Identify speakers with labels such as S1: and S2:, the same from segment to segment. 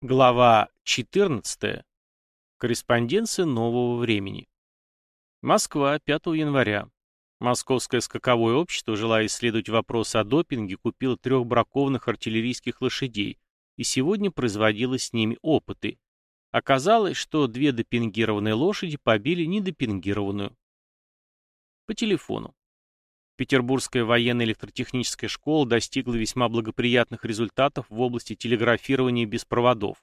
S1: Глава 14. Корреспонденция нового времени. Москва, 5 января. Московское скаковое общество, желая исследовать вопросы о допинге, купило трех бракованных артиллерийских лошадей и сегодня производило с ними опыты. Оказалось, что две допингированные лошади побили недопингированную. По телефону. Петербургская военная электротехническая школа достигла весьма благоприятных результатов в области телеграфирования без проводов.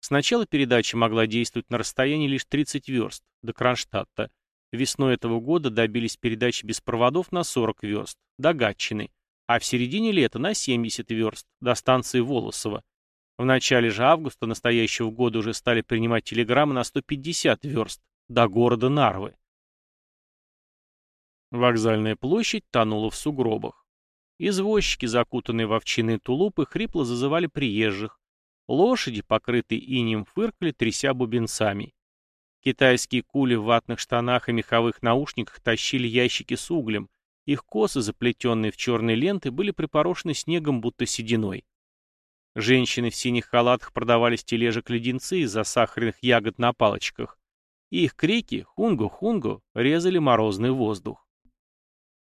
S1: Сначала передача могла действовать на расстоянии лишь 30 верст, до Кронштадта. Весной этого года добились передачи без проводов на 40 верст, до Гатчины, а в середине лета на 70 верст, до станции Волосово. В начале же августа настоящего года уже стали принимать телеграммы на 150 верст, до города Нарвы. Вокзальная площадь тонула в сугробах. Извозчики, закутанные в овчинные тулупы, хрипло зазывали приезжих. Лошади, покрытые инем, фыркали, тряся бубенцами. Китайские кули в ватных штанах и меховых наушниках тащили ящики с углем. Их косы, заплетенные в черные ленты, были припорошены снегом, будто сединой. Женщины в синих халатах продавали с тележек леденцы из засахаренных ягод на палочках. И их крики «Хунго-хунго» резали морозный воздух.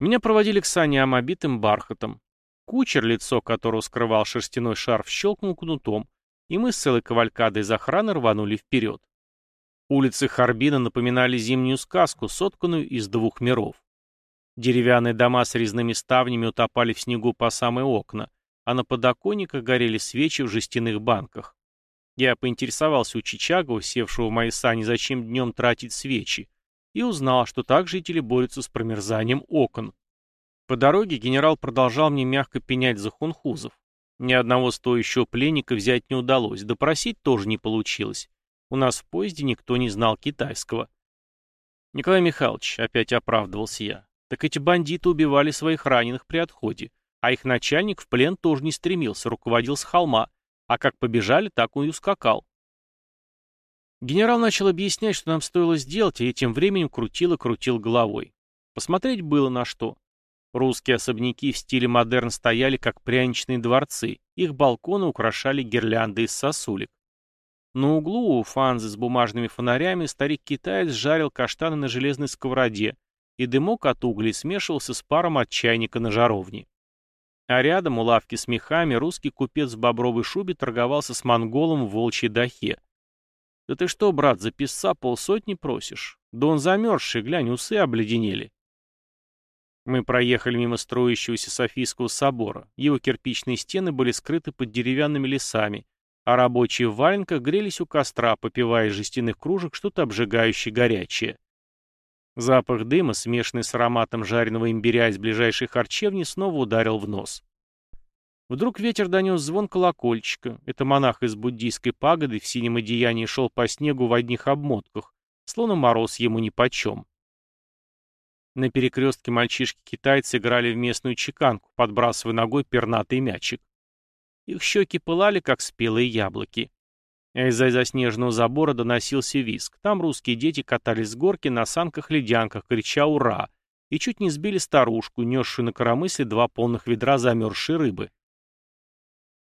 S1: Меня проводили к саням, обитым бархатом. Кучер, лицо которого скрывал шерстяной шарф, щелкнул кнутом, и мы с целой кавалькадой из охраны рванули вперед. Улицы Харбина напоминали зимнюю сказку, сотканную из двух миров. Деревянные дома с резными ставнями утопали в снегу по самые окна, а на подоконниках горели свечи в жестяных банках. Я поинтересовался у Чичагова, севшего в мои сани, зачем днем тратить свечи, и узнал, что так жители борются с промерзанием окон. По дороге генерал продолжал мне мягко пенять за хунхузов. Ни одного стоящего пленника взять не удалось, допросить тоже не получилось. У нас в поезде никто не знал китайского. Николай Михайлович, опять оправдывался я, так эти бандиты убивали своих раненых при отходе, а их начальник в плен тоже не стремился, руководил с холма, а как побежали, так он и ускакал. Генерал начал объяснять, что нам стоило сделать, и этим временем крутил и крутил головой. Посмотреть было на что. Русские особняки в стиле модерн стояли, как пряничные дворцы, их балконы украшали гирлянды из сосулек. На углу у фанзы с бумажными фонарями старик-китаец жарил каштаны на железной сковороде, и дымок от углей смешивался с паром от чайника на жаровне. А рядом у лавки с мехами русский купец в бобровой шубе торговался с монголом в волчьей дахе. «Да ты что, брат, за писца полсотни просишь? Да он замерзший, глянь, усы обледенели». Мы проехали мимо строящегося Софийского собора. Его кирпичные стены были скрыты под деревянными лесами, а рабочие в валенках грелись у костра, попивая из жестяных кружек что-то обжигающее горячее. Запах дыма, смешанный с ароматом жареного имбиря из ближайшей харчевни, снова ударил в нос. Вдруг ветер донес звон колокольчика. Это монах из буддийской пагоды в синем одеянии шел по снегу в одних обмотках, словно мороз ему нипочем. На перекрестке мальчишки-китайцы играли в местную чеканку, подбрасывая ногой пернатый мячик. Их щеки пылали, как спелые яблоки. А из-за заснеженного забора доносился виск. Там русские дети катались с горки на санках-ледянках, крича «Ура!» и чуть не сбили старушку, несшую на коромысле два полных ведра замерзшей рыбы.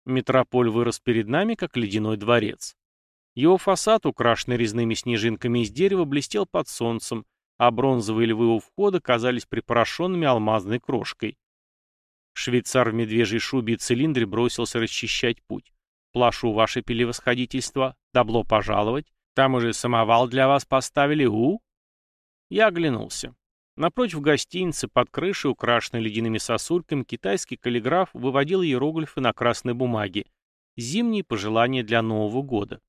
S1: Метрополь вырос перед нами, как ледяной дворец. Его фасад, украшенный резными снежинками из дерева, блестел под солнцем, а бронзовые львы у входа казались припорошенными алмазной крошкой. Швейцар в медвежьей шубе и цилиндре бросился расчищать путь. «Плашу ваше перевосходительство, добло пожаловать. Там уже самовал для вас поставили, у?» Я оглянулся. Напротив гостиницы, под крышей, украшенной ледяными сосульками, китайский каллиграф выводил иероглифы на красной бумаге. Зимние пожелания для Нового года.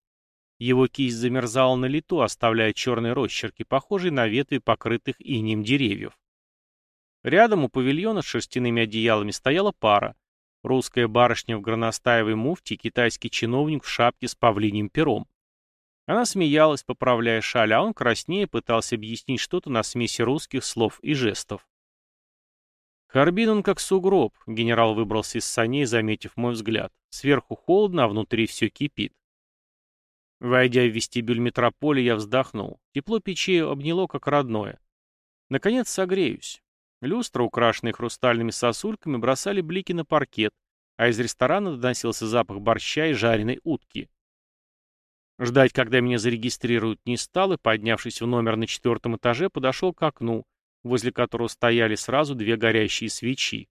S1: Его кисть замерзала на лету, оставляя черные росчерки, похожие на ветви покрытых инеем деревьев. Рядом у павильона с шерстяными одеялами стояла пара. Русская барышня в горностаевой муфте и китайский чиновник в шапке с павлиним пером. Она смеялась, поправляя шаль, а он краснее пытался объяснить что-то на смеси русских слов и жестов. Харбин он как сугроб, генерал выбрался из саней, заметив мой взгляд. Сверху холодно, а внутри все кипит. Войдя в вестибюль метрополии, я вздохнул. Тепло печи обняло, как родное. Наконец согреюсь. Люстра, украшенные хрустальными сосульками, бросали блики на паркет, а из ресторана доносился запах борща и жареной утки. Ждать, когда меня зарегистрируют, не стал и, поднявшись в номер на четвертом этаже, подошел к окну, возле которого стояли сразу две горящие свечи.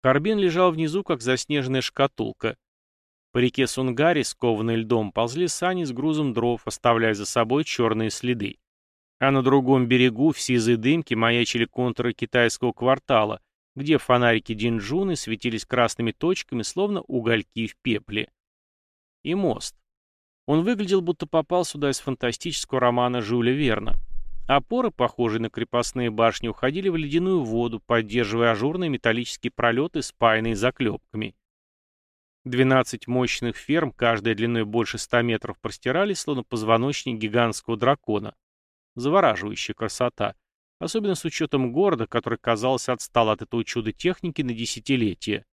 S1: Карбин лежал внизу, как заснеженная шкатулка. По реке Сунгари, скованной льдом, ползли сани с грузом дров, оставляя за собой черные следы. А на другом берегу в сизой дымке маячили контуры китайского квартала, где фонарики Динджуны светились красными точками, словно угольки в пепле. И мост. Он выглядел, будто попал сюда из фантастического романа Жюля Верна. Опоры, похожие на крепостные башни, уходили в ледяную воду, поддерживая ажурные металлические пролеты, спаянные заклепками. Двенадцать мощных ферм, каждая длиной больше ста метров, простирались, словно позвоночник гигантского дракона. Завораживающая красота. Особенно с учетом города, который, казалось, отстал от этого чуда техники на десятилетия.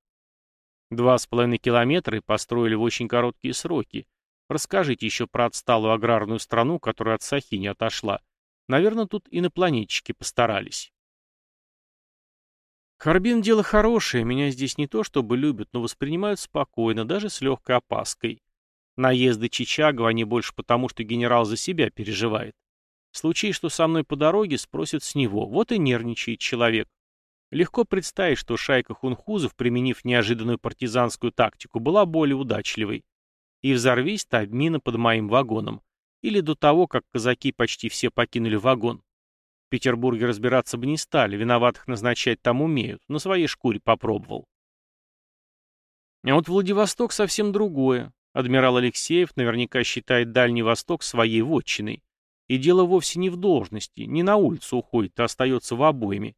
S1: Два с половиной километра и построили в очень короткие сроки. Расскажите еще про отсталую аграрную страну, которая от Сахи не отошла. Наверное, тут инопланетчики постарались. Харбин дело хорошее, меня здесь не то чтобы любят, но воспринимают спокойно, даже с легкой опаской. Наезды Чичагова они больше потому, что генерал за себя переживает. В случае, что со мной по дороге, спросят с него, вот и нервничает человек. Легко представить, что шайка хунхузов, применив неожиданную партизанскую тактику, была более удачливой. И взорвись та мина под моим вагоном. Или до того, как казаки почти все покинули вагон. В Петербурге разбираться бы не стали, виноватых назначать там умеют, на своей шкуре попробовал. А вот Владивосток совсем другое. Адмирал Алексеев наверняка считает Дальний Восток своей вотчиной. И дело вовсе не в должности, не на улицу уходит, а остается в обоими.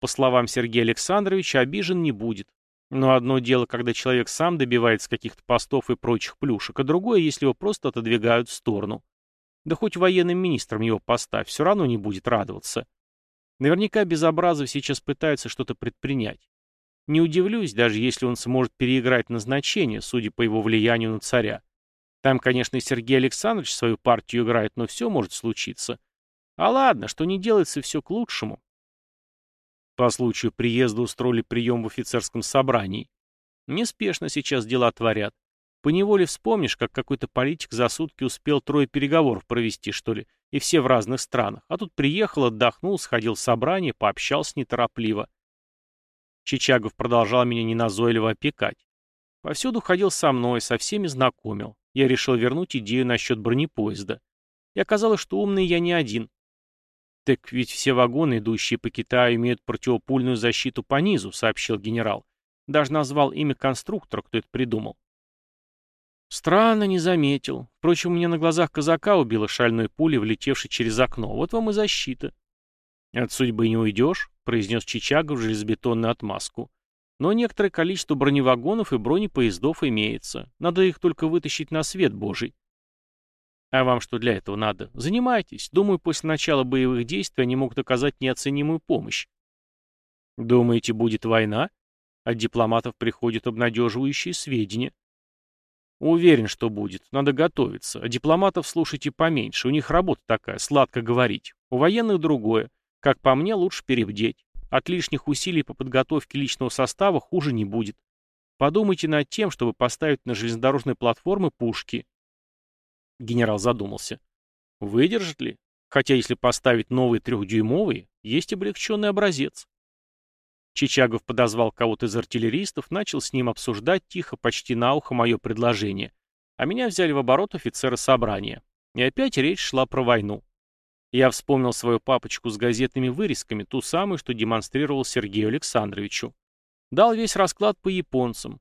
S1: По словам Сергея Александровича, обижен не будет. Но одно дело, когда человек сам добивается каких-то постов и прочих плюшек, а другое, если его просто отодвигают в сторону. Да хоть военным министром его поставь, все равно не будет радоваться. Наверняка Безобразов сейчас пытается что-то предпринять. Не удивлюсь, даже если он сможет переиграть назначение, судя по его влиянию на царя. Там, конечно, Сергей Александрович свою партию играет, но все может случиться. А ладно, что не делается, все к лучшему. По случаю приезда устроили прием в офицерском собрании. Неспешно сейчас дела творят. Поневоле вспомнишь, как какой-то политик за сутки успел трое переговоров провести, что ли, и все в разных странах. А тут приехал, отдохнул, сходил в собрание, пообщался неторопливо. Чичагов продолжал меня неназойливо опекать. Повсюду ходил со мной, со всеми знакомил. Я решил вернуть идею насчет бронепоезда. И оказалось, что умный я не один. Так ведь все вагоны, идущие по Китаю, имеют противопульную защиту по низу, сообщил генерал. Даже назвал имя конструктора, кто это придумал. Странно, не заметил. Впрочем, у меня на глазах казака убило шальной пулей, влетевшей через окно. Вот вам и защита. От судьбы не уйдешь, произнес Чичагов железобетонную отмазку. Но некоторое количество броневагонов и бронепоездов имеется. Надо их только вытащить на свет божий. А вам что для этого надо? Занимайтесь. Думаю, после начала боевых действий они могут оказать неоценимую помощь. Думаете, будет война? От дипломатов приходят обнадеживающие сведения. Уверен, что будет. Надо готовиться. А дипломатов слушайте поменьше. У них работа такая, сладко говорить. У военных другое. Как по мне, лучше перебдеть. От лишних усилий по подготовке личного состава хуже не будет. Подумайте над тем, чтобы поставить на железнодорожные платформы пушки. Генерал задумался. Выдержит ли? Хотя если поставить новые трехдюймовые, есть облегченный образец. Чичагов подозвал кого-то из артиллеристов, начал с ним обсуждать тихо, почти на ухо мое предложение. А меня взяли в оборот офицеры собрания. И опять речь шла про войну. Я вспомнил свою папочку с газетными вырезками, ту самую, что демонстрировал Сергею Александровичу. Дал весь расклад по японцам,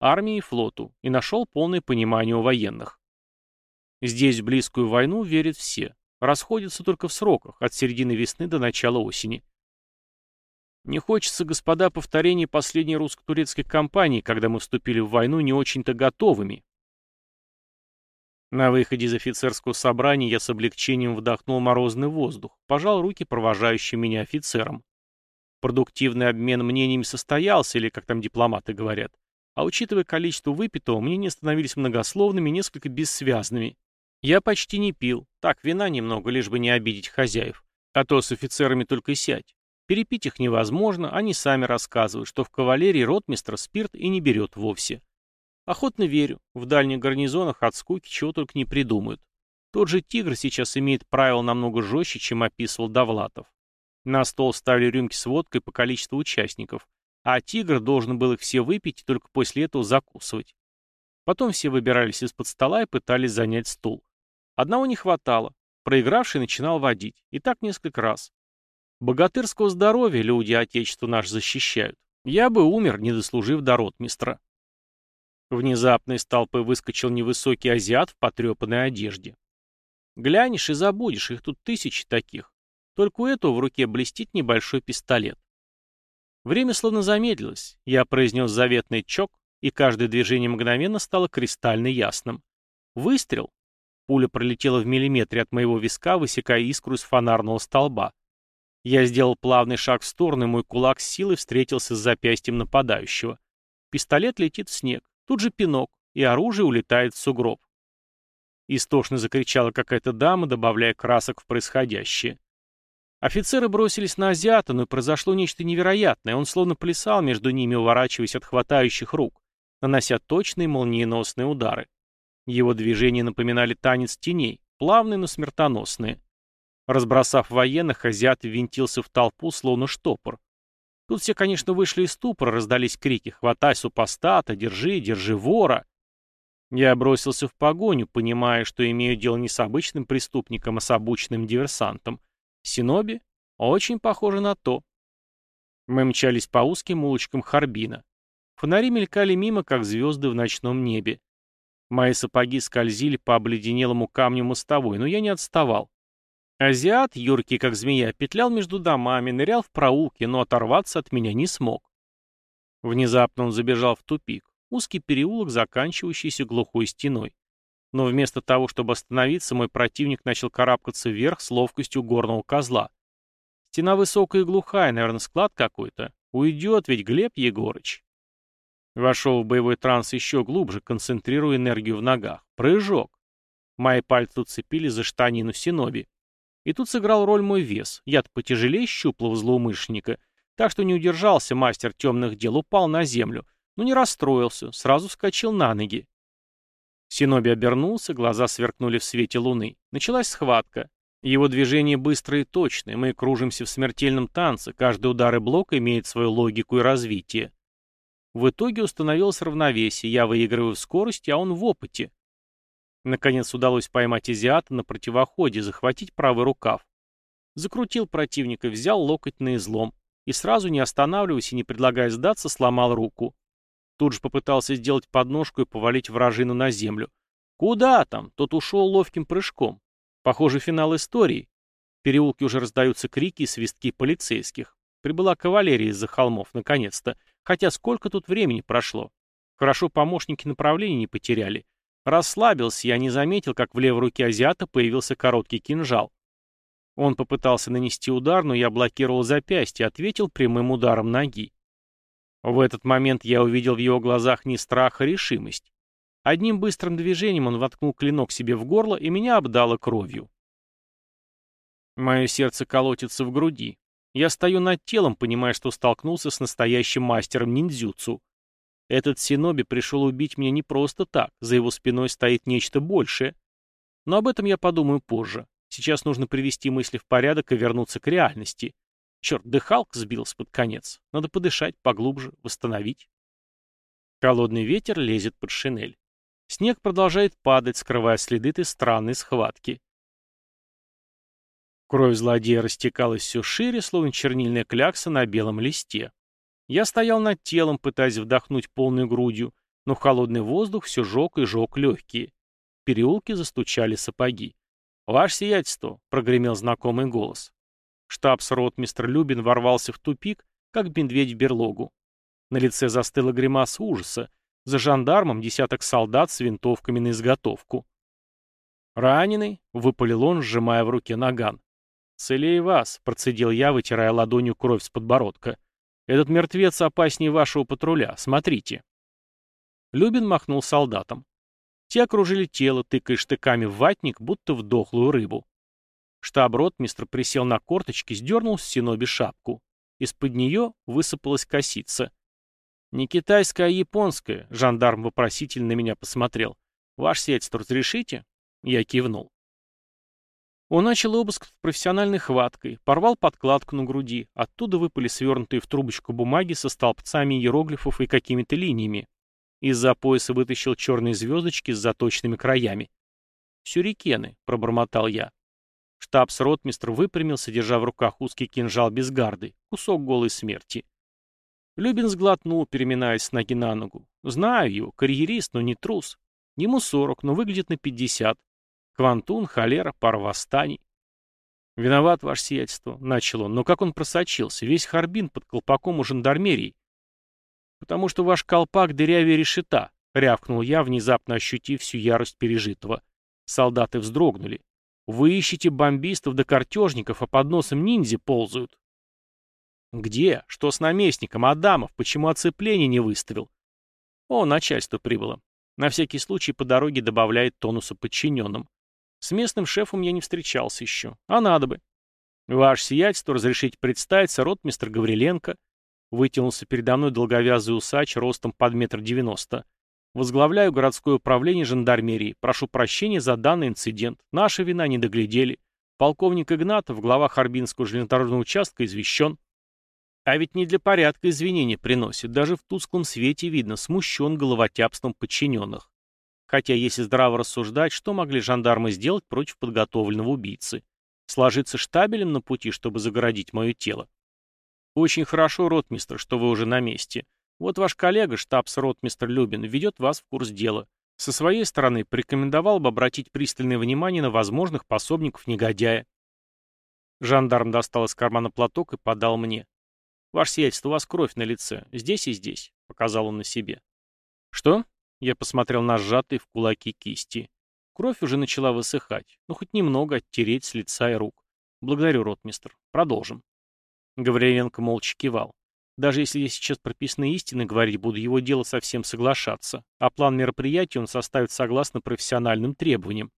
S1: армии и флоту, и нашел полное понимание у военных. Здесь в близкую войну верят все. Расходятся только в сроках, от середины весны до начала осени. Не хочется, господа, повторения последней русско-турецкой кампании, когда мы вступили в войну не очень-то готовыми. На выходе из офицерского собрания я с облегчением вдохнул морозный воздух, пожал руки провожающим меня офицерам. Продуктивный обмен мнениями состоялся, или как там дипломаты говорят. А учитывая количество выпитого, мнения становились многословными, несколько бессвязными. Я почти не пил, так, вина немного, лишь бы не обидеть хозяев. А то с офицерами только сядь. Перепить их невозможно, они сами рассказывают, что в кавалерии ротмистр спирт и не берет вовсе. Охотно верю. В дальних гарнизонах от скуки чего только не придумают. Тот же «Тигр» сейчас имеет правила намного жестче, чем описывал Довлатов. На стол ставили рюмки с водкой по количеству участников, а «Тигр» должен был их все выпить и только после этого закусывать. Потом все выбирались из-под стола и пытались занять стул. Одного не хватало. Проигравший начинал водить. И так несколько раз. Богатырского здоровья люди Отечества наш защищают. Я бы умер, не дослужив до ротмистра. Внезапно из толпы выскочил невысокий азиат в потрепанной одежде. Глянешь и забудешь, их тут тысячи таких. Только у этого в руке блестит небольшой пистолет. Время словно замедлилось. Я произнес заветный чок, и каждое движение мгновенно стало кристально ясным. Выстрел. Пуля пролетела в миллиметре от моего виска, высекая искру из фонарного столба. Я сделал плавный шаг в сторону, и мой кулак с силой встретился с запястьем нападающего. Пистолет летит в снег, тут же пинок, и оружие улетает в сугроб. Истошно закричала какая-то дама, добавляя красок в происходящее. Офицеры бросились на азиата, но произошло нечто невероятное. Он словно плясал между ними, уворачиваясь от хватающих рук, нанося точные молниеносные удары. Его движения напоминали танец теней, плавные, но смертоносные. Разбросав военных, азиат ввинтился в толпу, словно штопор. Тут все, конечно, вышли из ступора, раздались крики «Хватай супостата! Держи, держи вора!» Я бросился в погоню, понимая, что имею дело не с обычным преступником, а с обученным диверсантом. Синоби? Очень похоже на то. Мы мчались по узким улочкам Харбина. Фонари мелькали мимо, как звезды в ночном небе. Мои сапоги скользили по обледенелому камню мостовой, но я не отставал. Азиат, юркий как змея, петлял между домами, нырял в проулки, но оторваться от меня не смог. Внезапно он забежал в тупик. Узкий переулок, заканчивающийся глухой стеной. Но вместо того, чтобы остановиться, мой противник начал карабкаться вверх с ловкостью горного козла. Стена высокая и глухая, наверное, склад какой-то. Уйдет ведь Глеб Егорыч. Вошел в боевой транс еще глубже, концентрируя энергию в ногах. Прыжок. Мои пальцы уцепили за штанину Синоби. И тут сыграл роль мой вес. Я-то потяжелее щуплого злоумышленника. Так что не удержался мастер темных дел, упал на землю — но не расстроился, сразу вскочил на ноги. Синоби обернулся, глаза сверкнули в свете луны. Началась схватка. Его движения быстрые и точные, мы кружимся в смертельном танце, каждый удар и блок имеет свою логику и развитие. В итоге установилось равновесие, я выигрываю в скорости, а он в опыте. Наконец удалось поймать азиата на противоходе, захватить правый рукав. Закрутил противника, взял локоть на излом и сразу, не останавливаясь и не предлагая сдаться, сломал руку. Тут же попытался сделать подножку и повалить вражину на землю. Куда там? Тот ушел ловким прыжком. Похоже, финал истории. В переулке уже раздаются крики и свистки полицейских. Прибыла кавалерия из-за холмов, наконец-то. Хотя сколько тут времени прошло. Хорошо помощники направления не потеряли. Расслабился, я не заметил, как в левой руке азиата появился короткий кинжал. Он попытался нанести удар, но я блокировал запястье, ответил прямым ударом ноги. В этот момент я увидел в его глазах не страх, а решимость. Одним быстрым движением он воткнул клинок себе в горло, и меня обдало кровью. Мое сердце колотится в груди. Я стою над телом, понимая, что столкнулся с настоящим мастером ниндзюцу. Этот синоби пришел убить меня не просто так, за его спиной стоит нечто большее. Но об этом я подумаю позже. Сейчас нужно привести мысли в порядок и вернуться к реальности. Черт, дыхалка сбилась под конец. Надо подышать поглубже, восстановить. Холодный ветер лезет под шинель. Снег продолжает падать, скрывая следы этой странной схватки. Кровь злодея растекалась все шире, словно чернильная клякса на белом листе. Я стоял над телом, пытаясь вдохнуть полной грудью, но холодный воздух все жег и жег легкие. В переулке застучали сапоги. «Ваше сиятельство!» — прогремел знакомый голос. Штабс-ротмистр Любин ворвался в тупик, как медведь в берлогу. На лице застыла гримаса ужаса. За жандармом десяток солдат с винтовками на изготовку. «Раненый?» — выпалил он, сжимая в руке наган. «Целее вас», — процедил я, вытирая ладонью кровь с подбородка. «Этот мертвец опаснее вашего патруля. Смотрите». Любин махнул солдатам. Те окружили тело, тыкая штыками в ватник, будто в дохлую рыбу. Штаб-ротмистр присел на корточки, сдернул с синоби шапку. Из-под нее высыпалась косица. «Не китайская, а японская», — жандарм вопросительно на меня посмотрел. «Ваше сиятельство разрешите?» Я кивнул. Он начал обыск профессиональной хваткой, порвал подкладку на груди, оттуда выпали свернутые в трубочку бумаги со столбцами иероглифов и какими-то линиями. Из-за пояса вытащил черные звездочки с заточенными краями. «Сюрикены», — пробормотал я. Штабс-ротмистр выпрямился, держа в руках узкий кинжал без гарды, кусок голой смерти. Любин сглотнул, переминаясь с ноги на ногу. Знаю его, карьерист, но не трус. Ему сорок, но выглядит на пятьдесят. Квантун, холера, пара восстаний. «Виноват, ваше сиятельство», — начал он, — «но как он просочился? Весь Харбин под колпаком у жандармерии». «Потому что ваш колпак дырявее решета», — рявкнул я, внезапно ощутив всю ярость пережитого. Солдаты вздрогнули. «Вы ищете бомбистов да картежников, а под носом ниндзя ползают. «Где? Что с наместником? Адамов? Почему оцепление не выставил?» «О, начальство прибыло. На всякий случай по дороге добавляет тонуса подчиненным. С местным шефом я не встречался еще. А надо бы. Ваше сиятельство, разрешите представиться, ротмистр Гавриленко». Вытянулся передо мной долговязый усач ростом под метр девяносто. Возглавляю городское управление жандармерии. Прошу прощения за данный инцидент. Наша вина не доглядели. Полковник Игнатов, глава Харбинского железнодорожного участка, извещен. А ведь не для порядка извинения приносит, даже в тусклом свете видно, смущен головотяпством подчиненных. Хотя, если здраво рассуждать, что могли жандармы сделать против подготовленного убийцы? Сложиться штабелем на пути, чтобы загородить мое тело? Очень хорошо, ротмистр, что вы уже на месте. Вот ваш коллега, штабс-ротмистр Любин, ведет вас в курс дела. Со своей стороны порекомендовал бы обратить пристальное внимание на возможных пособников негодяя. Жандарм достал из кармана платок и подал мне. «Ваше сиятельство, у вас кровь на лице. Здесь и здесь», — показал он на себе. «Что?» — я посмотрел на сжатые в кулаки кисти. Кровь уже начала высыхать. Ну, хоть немного оттереть с лица и рук. «Благодарю, ротмистр. Продолжим». Гавриленко молча кивал. Даже если я сейчас прописные истины говорить буду, его дело совсем соглашаться, а план мероприятий он составит согласно профессиональным требованиям.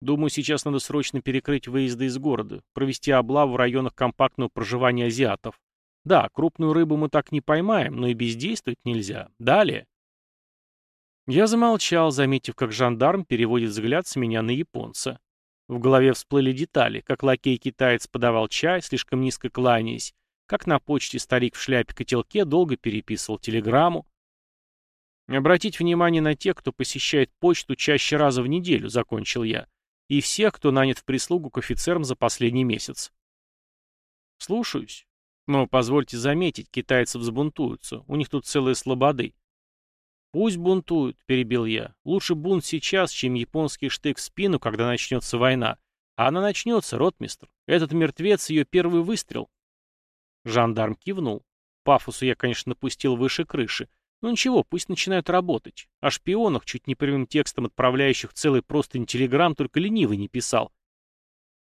S1: Думаю, сейчас надо срочно перекрыть выезды из города, провести облаву в районах компактного проживания азиатов. Да, крупную рыбу мы так не поймаем, но и бездействовать нельзя. Далее. Я замолчал, заметив, как жандарм переводит взгляд с меня на японца. В голове всплыли детали, как лакей-китаец подавал чай, слишком низко кланяясь, как на почте старик в шляпе-котелке долго переписывал телеграмму. Обратить внимание на тех, кто посещает почту чаще раза в неделю, закончил я и всех, кто нанят в прислугу к офицерам за последний месяц. Слушаюсь. Но позвольте заметить, китайцы взбунтуются, у них тут целые слободы. Пусть бунтуют, перебил я. Лучше бунт сейчас, чем японский штык в спину, когда начнется война. А она начнется, ротмистр. Этот мертвец ее первый выстрел. Жандарм кивнул. Пафосу я, конечно, напустил выше крыши, ну ничего, пусть начинают работать. О шпионах, чуть не прямым текстом отправляющих целый простынь телеграмм, только ленивый не писал.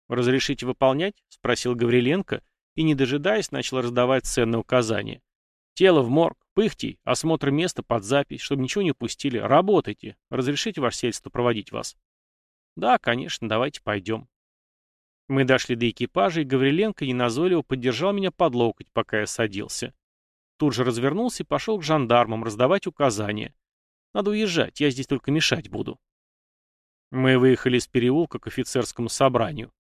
S1: «Разрешите выполнять?» — спросил Гавриленко и, не дожидаясь, начал раздавать ценные указания. «Тело в морг, пыхтей, осмотр места под запись, чтобы ничего не упустили. Работайте. Разрешите ваше сельство проводить вас?» «Да, конечно, давайте пойдем». Мы дошли до экипажа, и Гавриленко неназойливо поддержал меня под локоть, пока я садился. Тут же развернулся и пошел к жандармам раздавать указания. Надо уезжать, я здесь только мешать буду. Мы выехали из переулка к офицерскому собранию.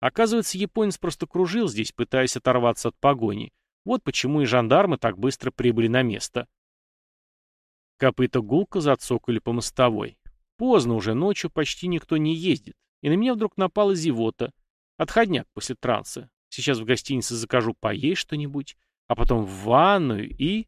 S1: Оказывается, японец просто кружил здесь, пытаясь оторваться от погони. Вот почему и жандармы так быстро прибыли на место. Копыта гулко зацокали по мостовой. Поздно уже, ночью почти никто не ездит. И на меня вдруг напала зевота. Отходняк после транса. Сейчас в гостинице закажу поесть что-нибудь а потом в ванную и...